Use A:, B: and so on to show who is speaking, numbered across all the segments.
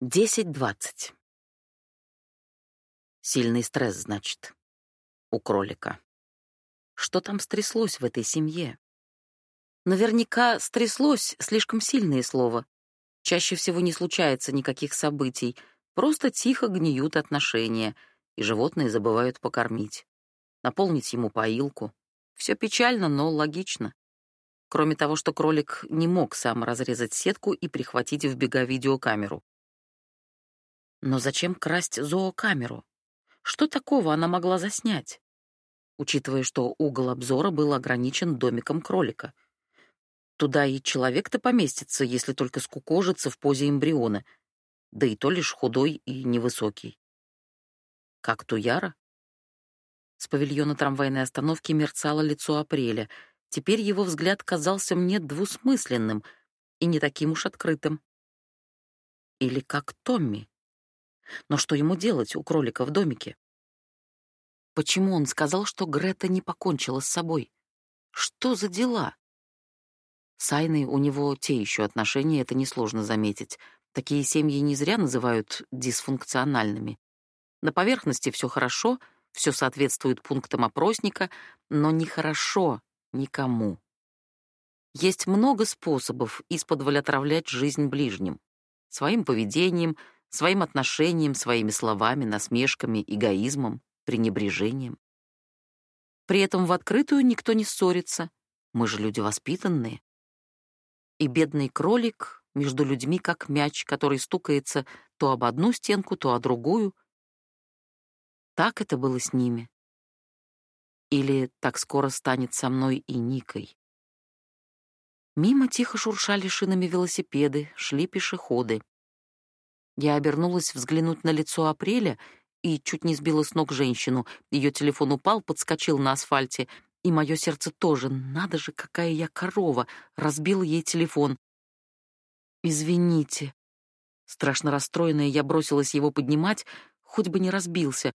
A: 10-20. Сильный стресс, значит, у кролика. Что там стряслось в этой семье? Наверняка стряслось слишком сильное слово. Чаще всего не случается никаких событий, просто тихо гниют отношения, и животные забывают покормить. Наполнить ему поилку. Все печально, но логично. Кроме того, что кролик не мог сам разрезать сетку и прихватить в бега видеокамеру. Но зачем красть зоокамеру? Что такого она могла заснять? Учитывая, что угол обзора был ограничен домиком кролика. Туда и человек-то поместится, если только скукожится в позе эмбриона, да и то лишь худой и невысокий. Как Туяра? С павильона трамвайной остановки мерцало лицо Апреля. Теперь его взгляд казался мне двусмысленным и не таким уж открытым. Или как Томми. Но что ему делать у кролика в домике? Почему он сказал, что Грета не покончила с собой? Что за дела? С Айной у него те еще отношения, это несложно заметить. Такие семьи не зря называют дисфункциональными. На поверхности все хорошо, все соответствует пунктам опросника, но нехорошо никому. Есть много способов исподволь отравлять жизнь ближним. Своим поведением — своим отношением, своими словами, насмешками, эгоизмом, пренебрежением. При этом в открытую никто не ссорится. Мы же люди воспитанные. И бедный кролик между людьми как мяч, который стукается то об одну стенку, то о другую. Так это было с ними. Или так скоро станет со мной и Никой. Мимо тихо шуршали шинами велосипеды, шли пешеходы. Я обернулась взглянуть на лицо Апреля и чуть не сбила с ног женщину. Ее телефон упал, подскочил на асфальте, и мое сердце тоже. Надо же, какая я корова! Разбила ей телефон. «Извините». Страшно расстроенная, я бросилась его поднимать, хоть бы не разбился.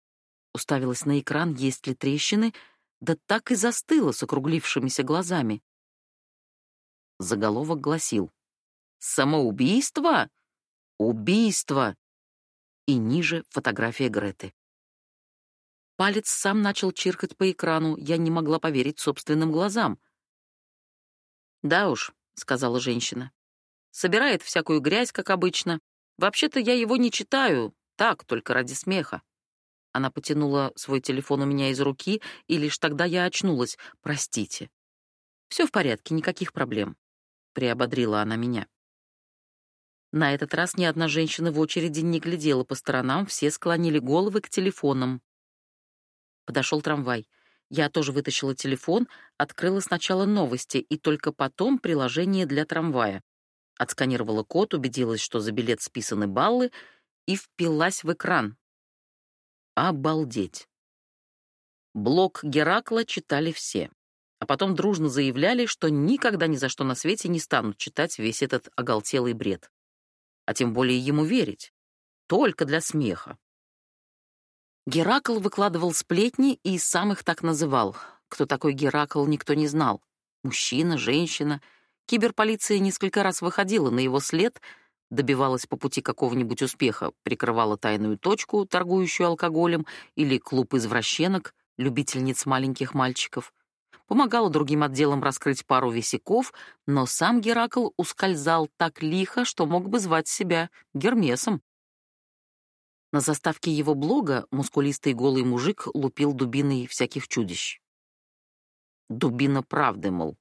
A: Уставилась на экран, есть ли трещины, да так и застыла с округлившимися глазами. Заголовок гласил «Самоубийство?» Убийство! И ниже фотография Греты. Палец сам начал чиркать по экрану, я не могла поверить собственным глазам. «Да уж», — сказала женщина. «Собирает всякую грязь, как обычно. Вообще-то я его не читаю, так, только ради смеха». Она потянула свой телефон у меня из руки, и лишь тогда я очнулась. «Простите». «Все в порядке, никаких проблем», — приободрила она меня. На этот раз ни одна женщина в очереди не глядела по сторонам, все склонили головы к телефонам. Подошел трамвай. Я тоже вытащила телефон, открыла сначала новости и только потом приложение для трамвая. Отсканировала код, убедилась, что за билет списаны баллы, и впилась в экран. Обалдеть. Блок Геракла читали все, а потом дружно заявляли, что никогда ни за что на свете не станут читать весь этот оголтелый бред а тем более ему верить. Только для смеха. Геракл выкладывал сплетни и сам их так называл. Кто такой Геракл, никто не знал. Мужчина, женщина. Киберполиция несколько раз выходила на его след, добивалась по пути какого-нибудь успеха, прикрывала тайную точку, торгующую алкоголем, или клуб извращенок, любительниц маленьких мальчиков — помогала другим отделам раскрыть пару висяков, но сам Геракл ускользал так лихо, что мог бы звать себя Гермесом. На заставке его блога мускулистый голый мужик лупил дубиной всяких чудищ. Дубина правды, мол.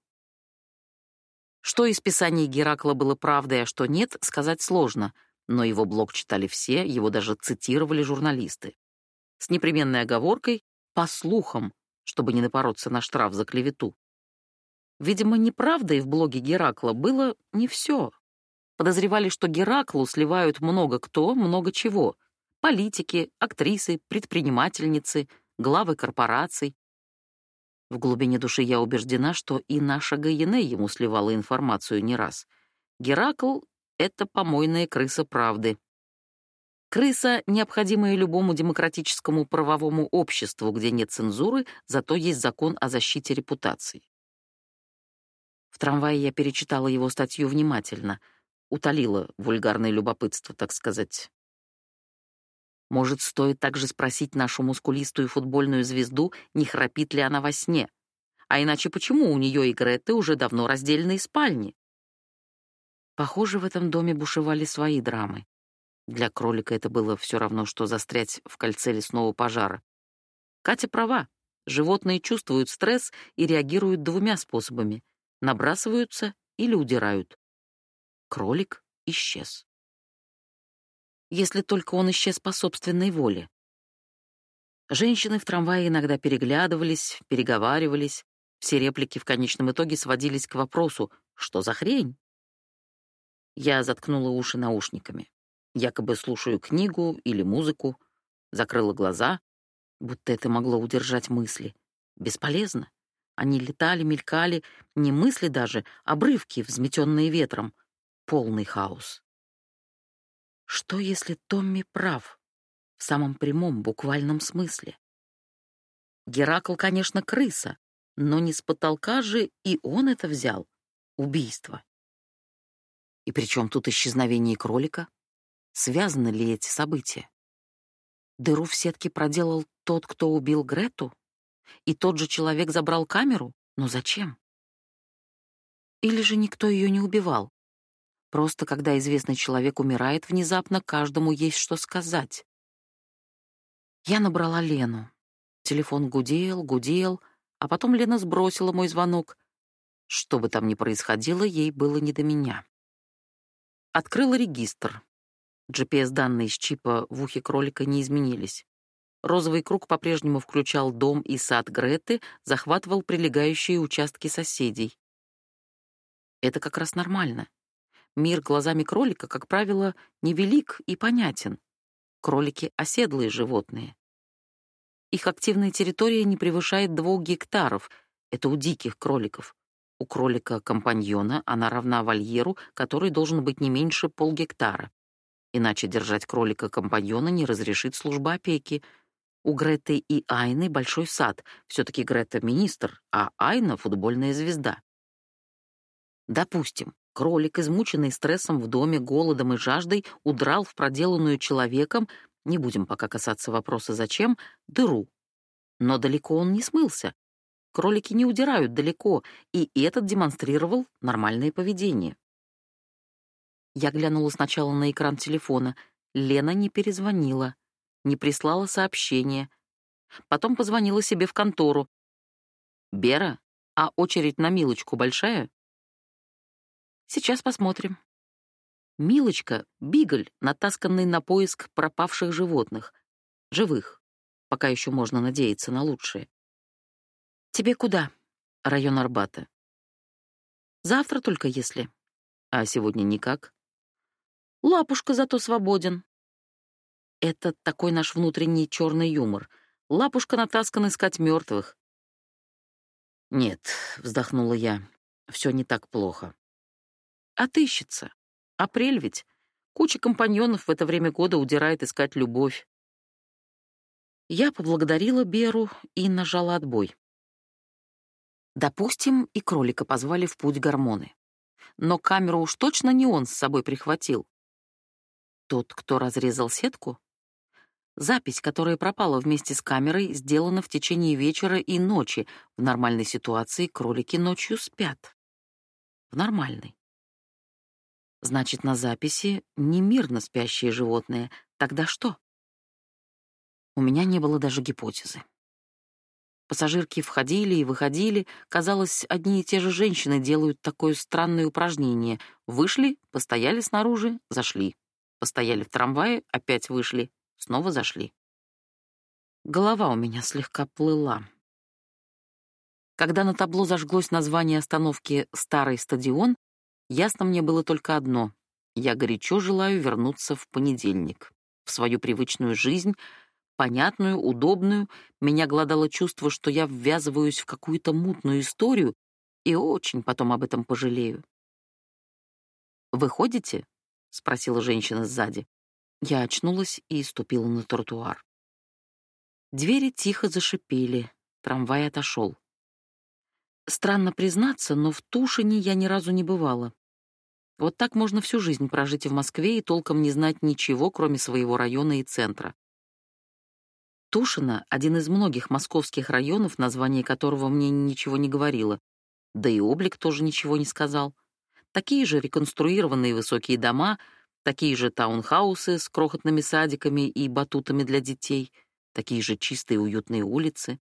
A: Что из писаний Геракла было правдой, а что нет, сказать сложно, но его блог читали все, его даже цитировали журналисты. С непременной оговоркой «по слухам», чтобы не напороться на штраф за клевету. Видимо, неправдой в блоге Геракла было не все. Подозревали, что Гераклу сливают много кто, много чего. Политики, актрисы, предпринимательницы, главы корпораций. В глубине души я убеждена, что и наша Гаене ему сливала информацию не раз. Геракл — это помойная крыса правды, Крыса, необходимая любому демократическому правовому обществу, где нет цензуры, зато есть закон о защите репутации. В трамвае я перечитала его статью внимательно. утолила вульгарное любопытство, так сказать. Может, стоит также спросить нашу мускулистую футбольную звезду, не храпит ли она во сне? А иначе почему у нее и Греты уже давно раздельные спальни? Похоже, в этом доме бушевали свои драмы. Для кролика это было все равно, что застрять в кольце лесного пожара. Катя права. Животные чувствуют стресс и реагируют двумя способами — набрасываются или удирают. Кролик исчез если только он исчез по собственной воле. Женщины в трамвае иногда переглядывались, переговаривались. Все реплики в конечном итоге сводились к вопросу «Что за хрень?». Я заткнула уши наушниками. Якобы слушаю книгу или музыку, закрыла глаза, будто это могло удержать мысли. Бесполезно. Они летали, мелькали, не мысли даже, обрывки, взметенные ветром. Полный хаос. Что, если Томми прав? В самом прямом, буквальном смысле. Геракл, конечно, крыса, но не с потолка же и он это взял. Убийство. И при чем тут исчезновение кролика? Связаны ли эти события? Дыру в сетке проделал тот, кто убил Грету? И тот же человек забрал камеру? Но зачем? Или же никто ее не убивал? Просто когда известный человек умирает внезапно, каждому есть что сказать. Я набрала Лену. Телефон гудел, гудел, а потом Лена сбросила мой звонок. Что бы там ни происходило, ей было не до меня. Открыла регистр. GPS-данные с чипа в ухе кролика не изменились. Розовый круг по-прежнему включал дом и сад Греты, захватывал прилегающие участки соседей. Это как раз нормально. Мир глазами кролика, как правило, невелик и понятен. Кролики — оседлые животные. Их активная территория не превышает двух гектаров. Это у диких кроликов. У кролика-компаньона она равна вольеру, который должен быть не меньше полгектара. Иначе держать кролика-компаньона не разрешит служба опеки. У Греты и Айны большой сад. Все-таки Грета — министр, а Айна — футбольная звезда. Допустим, Кролик, измученный стрессом в доме, голодом и жаждой, удрал в проделанную человеком, не будем пока касаться вопроса «зачем», дыру. Но далеко он не смылся. Кролики не удирают далеко, и этот демонстрировал нормальное поведение. Я глянула сначала на экран телефона. Лена не перезвонила, не прислала сообщение. Потом позвонила себе в контору. «Бера, а очередь на Милочку большая?» Сейчас посмотрим. Милочка — бигль, натасканный на поиск пропавших животных. Живых. Пока еще можно надеяться на лучшее. Тебе куда? Район Арбата. Завтра только если. А сегодня никак. Лапушка зато свободен. Это такой наш внутренний черный юмор. Лапушка натаскан искать мертвых. Нет, вздохнула я. Все не так плохо. Отыщется. Апрель ведь. Куча компаньонов в это время года удирает искать любовь. Я поблагодарила Беру и нажала отбой. Допустим, и кролика позвали в путь гормоны. Но камеру уж точно не он с собой прихватил. Тот, кто разрезал сетку? Запись, которая пропала вместе с камерой, сделана в течение вечера и ночи. В нормальной ситуации кролики ночью спят. В нормальной. Значит, на записи не мирно спящие животные. Тогда что? У меня не было даже гипотезы. Пассажирки входили и выходили. Казалось, одни и те же женщины делают такое странное упражнение. Вышли, постояли снаружи, зашли. Постояли в трамвае, опять вышли, снова зашли. Голова у меня слегка плыла. Когда на табло зажглось название остановки «Старый стадион», Ясно мне было только одно — я горячо желаю вернуться в понедельник, в свою привычную жизнь, понятную, удобную. Меня глодало чувство, что я ввязываюсь в какую-то мутную историю и очень потом об этом пожалею. «Вы ходите?» — спросила женщина сзади. Я очнулась и ступила на тротуар. Двери тихо зашипели, трамвай отошел. Странно признаться, но в Тушине я ни разу не бывала. Вот так можно всю жизнь прожить в Москве и толком не знать ничего, кроме своего района и центра. Тушино — один из многих московских районов, название которого мне ничего не говорило. Да и облик тоже ничего не сказал. Такие же реконструированные высокие дома, такие же таунхаусы с крохотными садиками и батутами для детей, такие же чистые уютные улицы.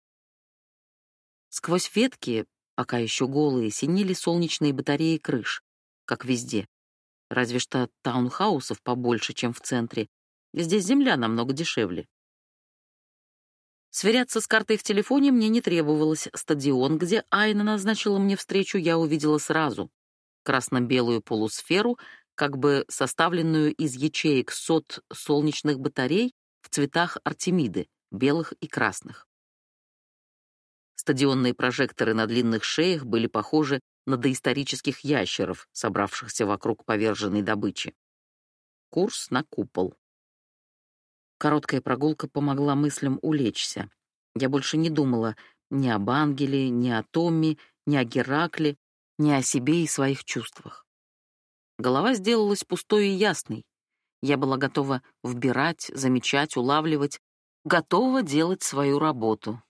A: Сквозь ветки, пока еще голые, синели солнечные батареи крыш, как везде. Разве что таунхаусов побольше, чем в центре. Здесь земля намного дешевле. Сверяться с картой в телефоне мне не требовалось. Стадион, где Айна назначила мне встречу, я увидела сразу. Красно-белую полусферу, как бы составленную из ячеек сот солнечных батарей в цветах Артемиды, белых и красных. Стадионные прожекторы на длинных шеях были похожи на доисторических ящеров, собравшихся вокруг поверженной добычи. Курс на купол. Короткая прогулка помогла мыслям улечься. Я больше не думала ни об ангеле, ни о Томми, ни о Геракле, ни о себе и своих чувствах. Голова сделалась пустой и ясной. Я была готова вбирать, замечать, улавливать, готова делать свою работу.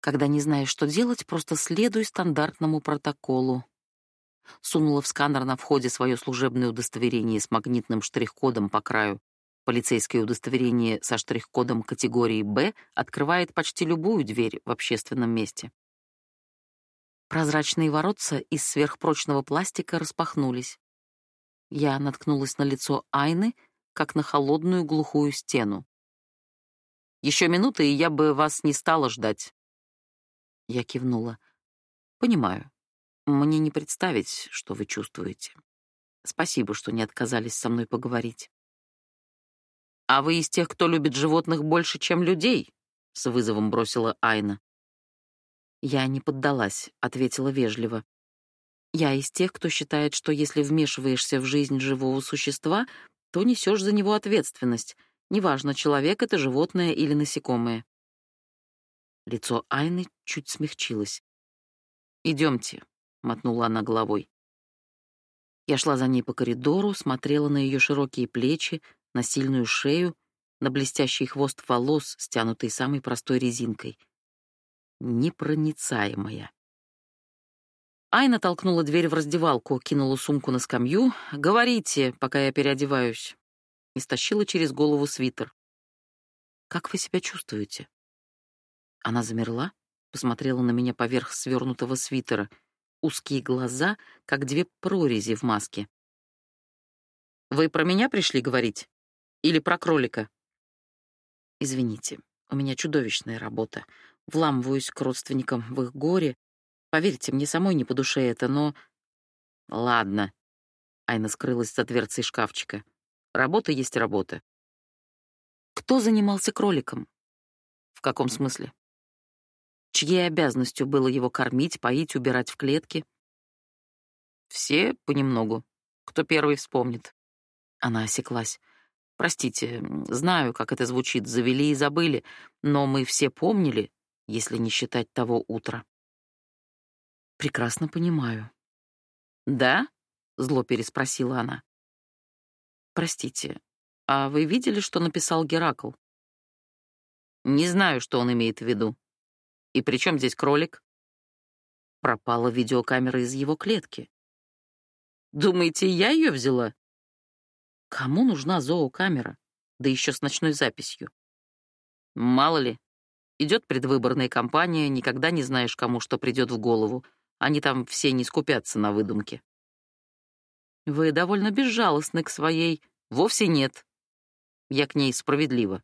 A: Когда не знаешь, что делать, просто следуй стандартному протоколу. Сунула в сканер на входе свое служебное удостоверение с магнитным штрих-кодом по краю. Полицейское удостоверение со штрих-кодом категории «Б» открывает почти любую дверь в общественном месте. Прозрачные воротца из сверхпрочного пластика распахнулись. Я наткнулась на лицо Айны, как на холодную глухую стену. «Еще минута, и я бы вас не стала ждать». Я кивнула. «Понимаю. Мне не представить, что вы чувствуете. Спасибо, что не отказались со мной поговорить». «А вы из тех, кто любит животных больше, чем людей?» — с вызовом бросила Айна. Я не поддалась, ответила вежливо. Я из тех, кто считает, что если вмешиваешься в жизнь живого существа, то несешь за него ответственность. Неважно, человек это животное или насекомое. Лицо Айны чуть смягчилось. Идемте, мотнула она головой. Я шла за ней по коридору, смотрела на ее широкие плечи, на сильную шею, на блестящий хвост волос, стянутый самой простой резинкой. Непроницаемая. Айна толкнула дверь в раздевалку, кинула сумку на скамью. «Говорите, пока я переодеваюсь». И стащила через голову свитер. «Как вы себя чувствуете?» Она замерла, посмотрела на меня поверх свернутого свитера. Узкие глаза, как две прорези в маске. «Вы про меня пришли говорить?» Или про кролика? Извините, у меня чудовищная работа. Вламываюсь к родственникам в их горе. Поверьте, мне самой не по душе это, но... Ладно. Айна скрылась за дверцей шкафчика. Работа есть работа. Кто занимался кроликом? В каком смысле? Чьей обязанностью было его кормить, поить, убирать в клетки? Все понемногу. Кто первый вспомнит? Она осеклась. Простите, знаю, как это звучит, завели и забыли, но мы все помнили, если не считать того утра. Прекрасно понимаю. Да? зло переспросила она. Простите, а вы видели, что написал Геракл? Не знаю, что он имеет в виду. И при чем здесь кролик? Пропала видеокамера из его клетки. Думаете, я ее взяла? Кому нужна зоокамера? Да еще с ночной записью. Мало ли. Идет предвыборная кампания, никогда не знаешь, кому что придет в голову. Они там все не скупятся на выдумки. Вы довольно безжалостны к своей... Вовсе нет. Я к ней справедлива.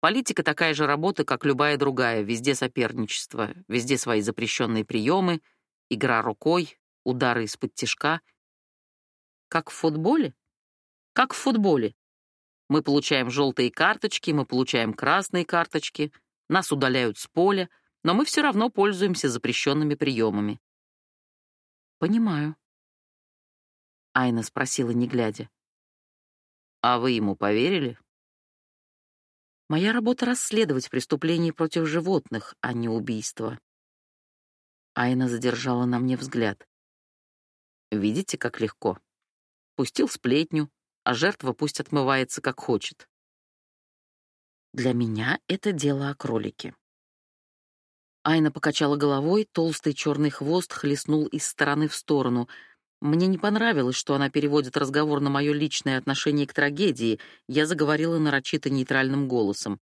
A: Политика такая же работа, как любая другая, везде соперничество, везде свои запрещенные приемы, игра рукой, удары из-под тишка. Как в футболе? Как в футболе. Мы получаем желтые карточки, мы получаем красные карточки, нас удаляют с поля, но мы все равно пользуемся запрещенными приемами. Понимаю. Айна спросила, не глядя. А вы ему поверили? Моя работа расследовать преступления против животных, а не убийства. Айна задержала на мне взгляд. Видите, как легко. Пустил сплетню, а жертва пусть отмывается как хочет. Для меня это дело о кролике. Айна покачала головой, толстый черный хвост хлестнул из стороны в сторону. Мне не понравилось, что она переводит разговор на мое личное отношение к трагедии. Я заговорила нарочито нейтральным голосом.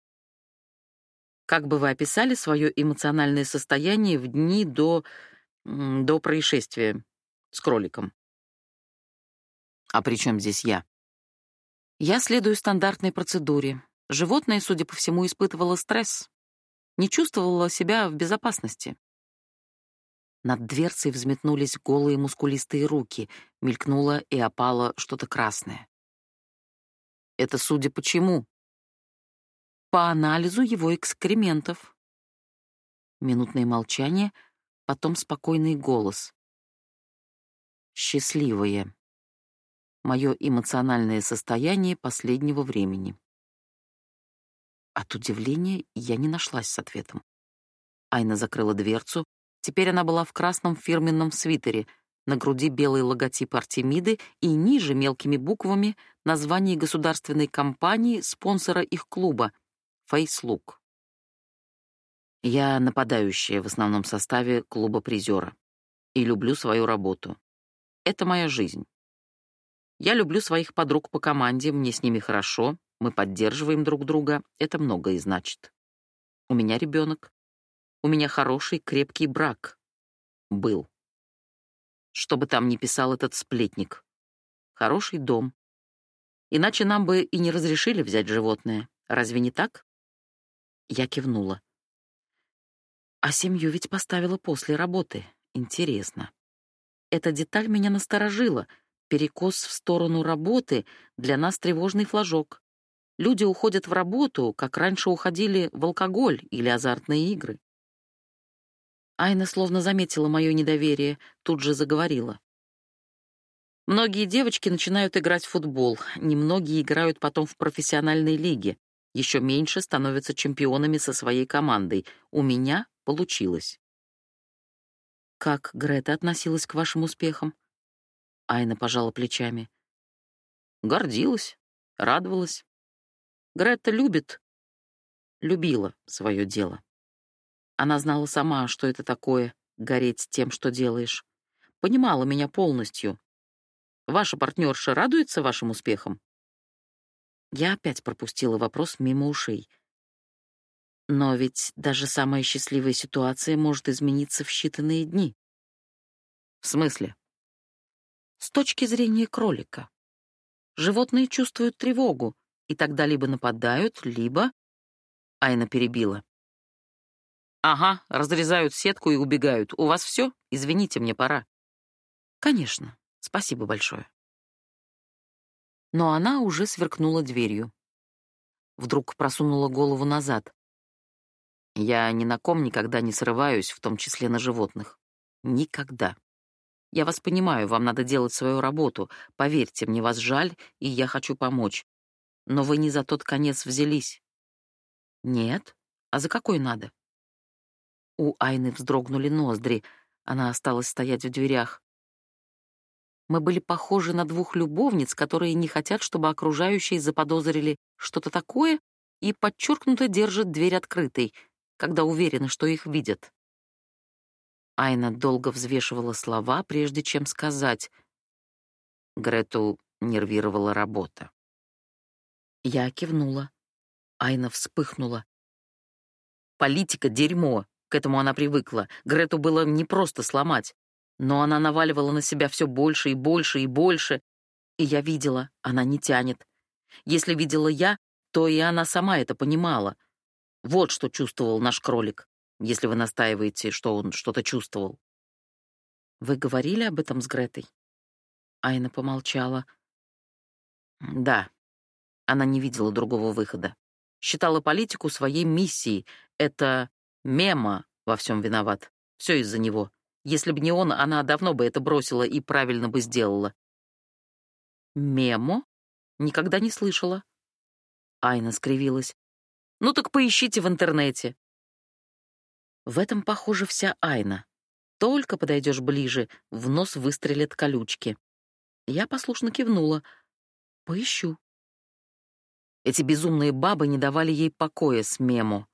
A: Как бы вы описали свое эмоциональное состояние в дни до до происшествия с кроликом? А при чем здесь я? Я следую стандартной процедуре. Животное, судя по всему, испытывало стресс, не чувствовала себя в безопасности. Над дверцей взметнулись голые мускулистые руки, мелькнуло и опало что-то красное. Это судя по чему? По анализу его экскрементов. Минутное молчание, потом спокойный голос. Счастливое. Мое эмоциональное состояние последнего времени. От удивления я не нашлась с ответом. Айна закрыла дверцу. Теперь она была в красном фирменном свитере, на груди белый логотип Артемиды и ниже мелкими буквами название государственной компании, спонсора их клуба Фейслук. Я нападающая в основном составе клуба призера и люблю свою работу. Это моя жизнь. Я люблю своих подруг по команде, мне с ними хорошо, мы поддерживаем друг друга, это многое значит. У меня ребенок. У меня хороший, крепкий брак. Был. Что бы там ни писал этот сплетник. Хороший дом. Иначе нам бы и не разрешили взять животное. Разве не так? Я кивнула. А семью ведь поставила после работы. Интересно. Эта деталь меня насторожила. Перекос в сторону работы для нас тревожный флажок. Люди уходят в работу, как раньше уходили в алкоголь или азартные игры. Айна словно заметила мое недоверие, тут же заговорила. Многие девочки начинают играть в футбол, немногие играют потом в профессиональной лиге, еще меньше становятся чемпионами со своей командой. У меня получилось. Как Грета относилась к вашим успехам? Айна пожала плечами. Гордилась, радовалась. Гретта любит, любила свое дело. Она знала сама, что это такое — гореть тем, что делаешь. Понимала меня полностью. Ваша партнерша радуется вашим успехам? Я опять пропустила вопрос мимо ушей. Но ведь даже самая счастливая ситуация может измениться в считанные дни. В смысле? С точки зрения кролика. Животные чувствуют тревогу, и тогда либо нападают, либо... Айна перебила. «Ага, разрезают сетку и убегают. У вас все? Извините, мне пора». «Конечно. Спасибо большое». Но она уже сверкнула дверью. Вдруг просунула голову назад. «Я ни на ком никогда не срываюсь, в том числе на животных. Никогда. Я вас понимаю, вам надо делать свою работу. Поверьте, мне вас жаль, и я хочу помочь. Но вы не за тот конец взялись. Нет? А за какой надо? У Айны вздрогнули ноздри. Она осталась стоять в дверях. Мы были похожи на двух любовниц, которые не хотят, чтобы окружающие заподозрили что-то такое и подчеркнуто держат дверь открытой, когда уверены, что их видят. Айна долго взвешивала слова, прежде чем сказать. Грету нервировала работа. Я кивнула. Айна вспыхнула. Политика — дерьмо. К этому она привыкла. Грету было не просто сломать. Но она наваливала на себя все больше и больше и больше. И я видела, она не тянет. Если видела я, то и она сама это понимала. Вот что чувствовал наш кролик, если вы настаиваете, что он что-то чувствовал. Вы говорили об этом с Гретой? Айна помолчала. Да, она не видела другого выхода. Считала политику своей миссией. Это мема во всем виноват. Все из-за него. Если бы не он, она давно бы это бросила и правильно бы сделала. Мемо? Никогда не слышала. Айна скривилась. Ну так поищите в интернете. В этом, похоже, вся Айна. Только подойдешь ближе, в нос выстрелят колючки. Я послушно кивнула. Поищу. Эти безумные бабы не давали ей покоя с мему.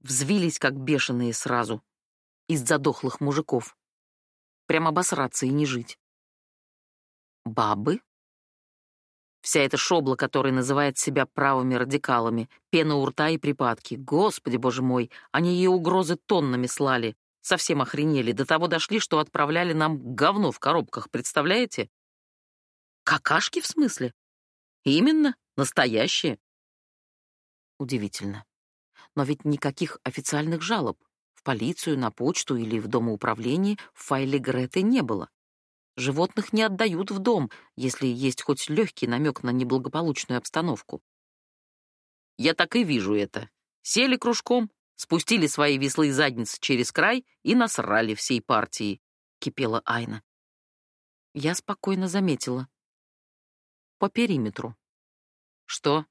A: Взвились, как бешеные сразу. Из задохлых мужиков. Прям обосраться и не жить. Бабы? Вся эта шобла, которая называет себя правыми радикалами, пена у рта и припадки. Господи, боже мой, они ей угрозы тоннами слали. Совсем охренели. До того дошли, что отправляли нам говно в коробках, представляете? Какашки в смысле? Именно, настоящие. Удивительно. Но ведь никаких официальных жалоб в полицию, на почту или в домоуправлении в файле Греты не было. Животных не отдают в дом, если есть хоть легкий намек на неблагополучную обстановку. Я так и вижу это. Сели кружком, спустили свои веслы и задницы через край и насрали всей партией, — кипела Айна. Я спокойно заметила. По периметру. Что?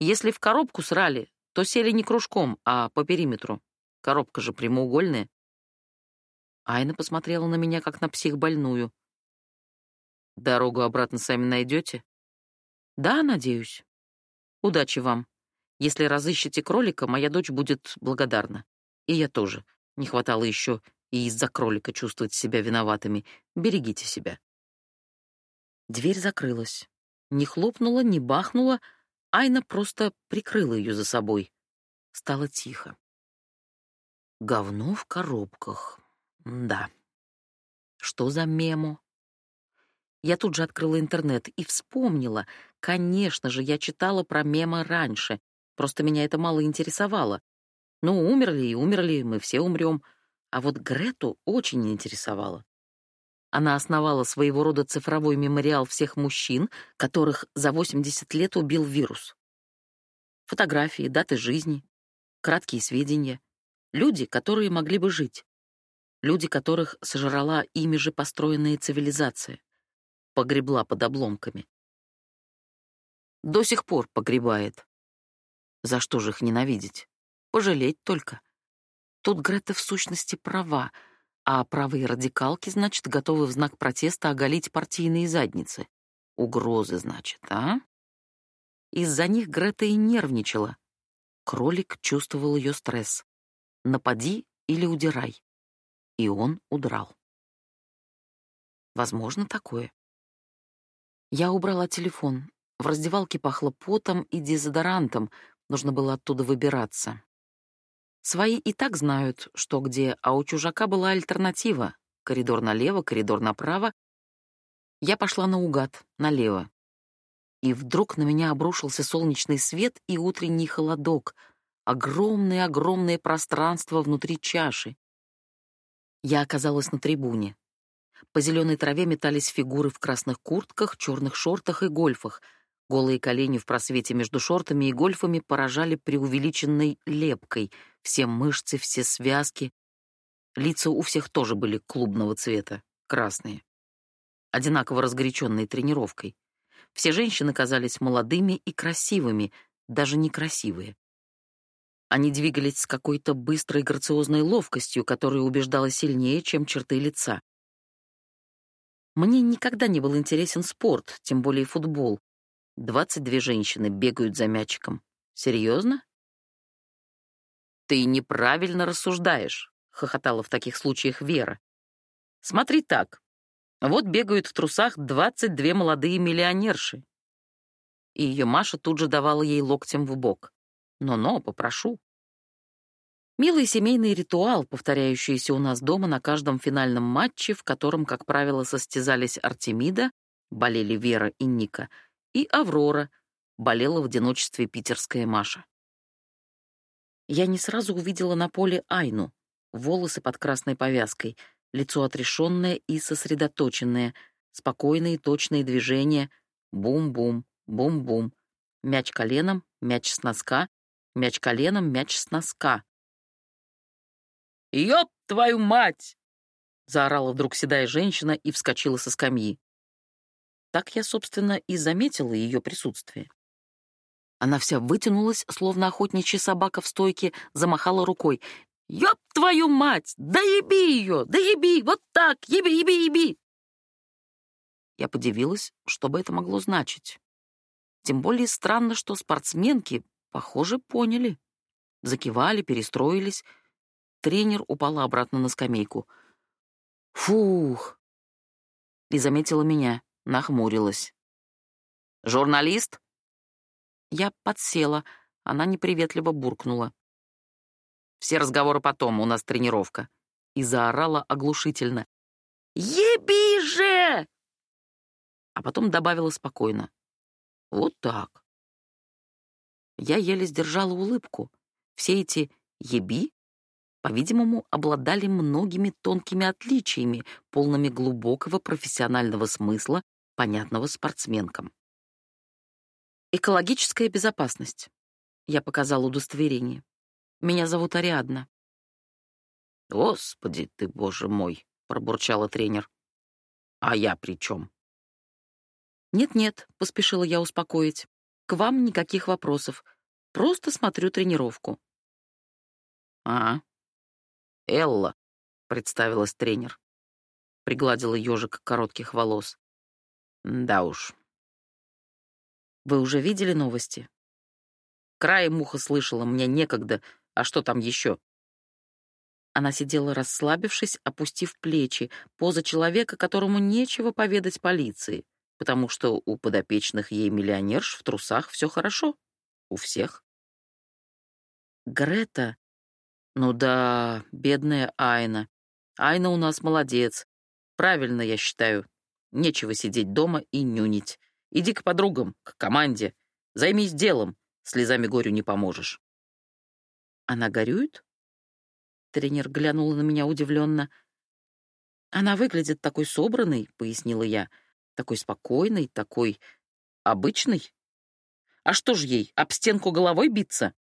A: Если в коробку срали, то сели не кружком, а по периметру. Коробка же прямоугольная. Айна посмотрела на меня, как на психбольную. «Дорогу обратно сами найдете?» «Да, надеюсь. Удачи вам. Если разыщете кролика, моя дочь будет благодарна. И я тоже. Не хватало еще и из-за кролика чувствовать себя виноватыми. Берегите себя». Дверь закрылась. Не хлопнула, не бахнула. Айна просто прикрыла ее за собой. Стало тихо. Говно в коробках. Да. Что за мемо? Я тут же открыла интернет и вспомнила. Конечно же, я читала про мемо раньше. Просто меня это мало интересовало. Ну, умерли и умерли, мы все умрем. А вот Грету очень интересовало. Она основала своего рода цифровой мемориал всех мужчин, которых за 80 лет убил вирус. Фотографии, даты жизни, краткие сведения. Люди, которые могли бы жить люди которых сожрала ими же построенная цивилизация, погребла под обломками. До сих пор погребает. За что же их ненавидеть? Пожалеть только. Тут Грета в сущности права, а правые радикалки, значит, готовы в знак протеста оголить партийные задницы. Угрозы, значит, а? Из-за них Грета и нервничала. Кролик чувствовал ее стресс. Напади или удирай и он удрал. Возможно такое. Я убрала телефон. В раздевалке пахло потом и дезодорантом, нужно было оттуда выбираться. Свои и так знают, что где, а у чужака была альтернатива. Коридор налево, коридор направо. Я пошла наугад, налево. И вдруг на меня обрушился солнечный свет и утренний холодок. Огромное-огромное пространство внутри чаши. Я оказалась на трибуне. По зеленой траве метались фигуры в красных куртках, черных шортах и гольфах. Голые колени в просвете между шортами и гольфами поражали преувеличенной лепкой. Все мышцы, все связки. Лица у всех тоже были клубного цвета, красные. Одинаково разгоряченные тренировкой. Все женщины казались молодыми и красивыми, даже некрасивые. Они двигались с какой-то быстрой грациозной ловкостью, которая убеждала сильнее, чем черты лица. Мне никогда не был интересен спорт, тем более футбол. Двадцать две женщины бегают за мячиком. Серьезно? Ты неправильно рассуждаешь, хохотала в таких случаях Вера. Смотри так. Вот бегают в трусах двадцать две молодые миллионерши. И ее Маша тут же давала ей локтем в бок. Но-но, попрошу. Милый семейный ритуал, повторяющийся у нас дома на каждом финальном матче, в котором, как правило, состязались Артемида, болели Вера и Ника, и Аврора, болела в одиночестве питерская Маша. Я не сразу увидела на поле Айну, волосы под красной повязкой, лицо отрешенное и сосредоточенное, спокойные точные движения, бум-бум, бум-бум, мяч коленом, мяч с носка, мяч коленом, мяч с носка. «Ёб твою мать!» — заорала вдруг седая женщина и вскочила со скамьи. Так я, собственно, и заметила ее присутствие. Она вся вытянулась, словно охотничья собака в стойке, замахала рукой. «Ёб твою мать! Да еби ее! Да еби! Вот так! Еби, еби, еби!» Я подивилась, что бы это могло значить. Тем более странно, что спортсменки, похоже, поняли. Закивали, перестроились. Тренер упала обратно на скамейку. «Фух!» И заметила меня, нахмурилась. «Журналист?» Я подсела, она неприветливо буркнула. «Все разговоры потом, у нас тренировка». И заорала оглушительно. «Еби же!» А потом добавила спокойно. «Вот так». Я еле сдержала улыбку. Все эти «еби» по-видимому, обладали многими тонкими отличиями, полными глубокого профессионального смысла, понятного спортсменкам. Экологическая безопасность. Я показал удостоверение. Меня зовут Ариадна. Господи ты, боже мой, пробурчала тренер. А я при чем? Нет-нет, поспешила я успокоить. К вам никаких вопросов. Просто смотрю тренировку. А, Элла, представилась тренер. Пригладила ежик коротких волос. Да уж, вы уже видели новости? Краем уха слышала, мне некогда, а что там еще? Она сидела расслабившись, опустив плечи, поза человека, которому нечего поведать полиции, потому что у подопечных ей миллионерш в трусах все хорошо. У всех. Грета? Ну да, бедная Айна. Айна у нас молодец. Правильно, я считаю. Нечего сидеть дома и нюнить. Иди к подругам, к команде. Займись делом. Слезами горю не поможешь. Она горюет? Тренер глянула на меня удивленно. Она выглядит такой собранной, пояснила я. Такой спокойной, такой обычной. А что ж ей, об стенку головой биться?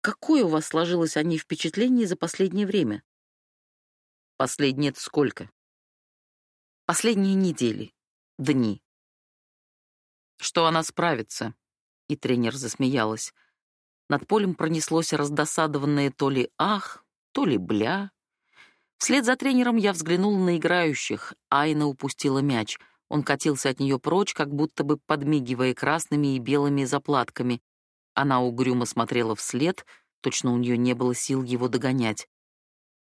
A: Какое у вас сложилось о ней впечатление за последнее время? Последнее это сколько? Последние недели, дни что она справится. И тренер засмеялась. Над полем пронеслось раздосадованное то ли «ах», то ли «бля». Вслед за тренером я взглянул на играющих. Айна упустила мяч. Он катился от нее прочь, как будто бы подмигивая красными и белыми заплатками. Она угрюмо смотрела вслед, точно у нее не было сил его догонять.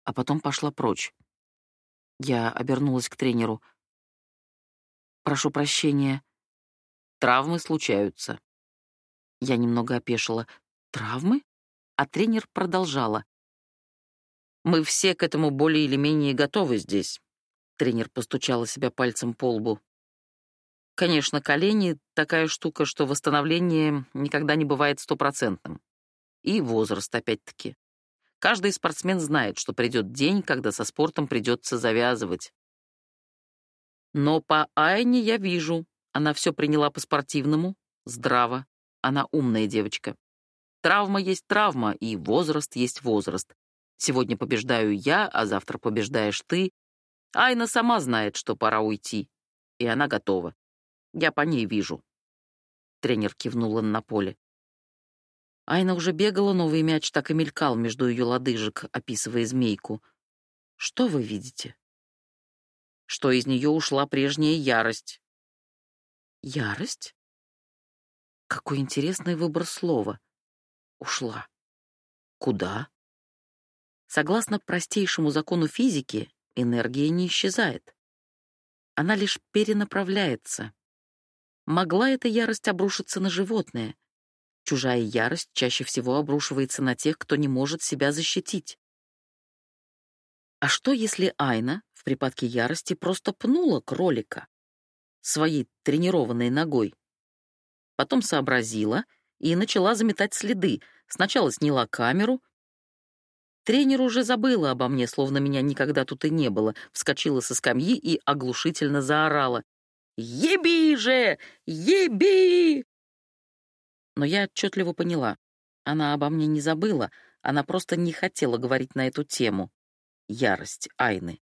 A: А потом пошла прочь. Я обернулась к тренеру. «Прошу прощения», Травмы случаются. Я немного опешила. Травмы? А тренер продолжала. Мы все к этому более или менее готовы здесь. Тренер постучала себя пальцем по лбу. Конечно, колени — такая штука, что восстановление никогда не бывает стопроцентным. И возраст, опять-таки. Каждый спортсмен знает, что придет день, когда со спортом придется завязывать. Но по Айне я вижу, она все приняла по-спортивному, здраво. Она умная девочка. Травма есть травма, и возраст есть возраст. Сегодня побеждаю я, а завтра побеждаешь ты. Айна сама знает, что пора уйти. И она готова. Я по ней вижу. Тренер кивнула на поле. Айна уже бегала, новый мяч так и мелькал между ее лодыжек, описывая змейку. Что вы видите? Что из нее ушла прежняя ярость, Ярость? Какой интересный выбор слова. Ушла. Куда? Согласно простейшему закону физики, энергия не исчезает. Она лишь перенаправляется. Могла эта ярость обрушиться на животное. Чужая ярость чаще всего обрушивается на тех, кто не может себя защитить. А что, если Айна в припадке ярости просто пнула кролика? своей тренированной ногой. Потом сообразила и начала заметать следы. Сначала сняла камеру. Тренер уже забыла обо мне, словно меня никогда тут и не было, вскочила со скамьи и оглушительно заорала. «Еби же! Еби!» Но я отчетливо поняла. Она обо мне не забыла, она просто не хотела говорить на эту тему. Ярость Айны.